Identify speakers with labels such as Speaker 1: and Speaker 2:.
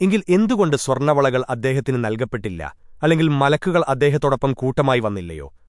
Speaker 1: എങ്കിൽ എന്തുകൊണ്ട് സ്വർണവളകൾ അദ്ദേഹത്തിന് നൽകപ്പെട്ടില്ല? അല്ലെങ്കിൽ മലക്കുകൾ അദ്ദേഹത്തോടൊപ്പം കൂട്ടമായി വന്നില്ലയോ?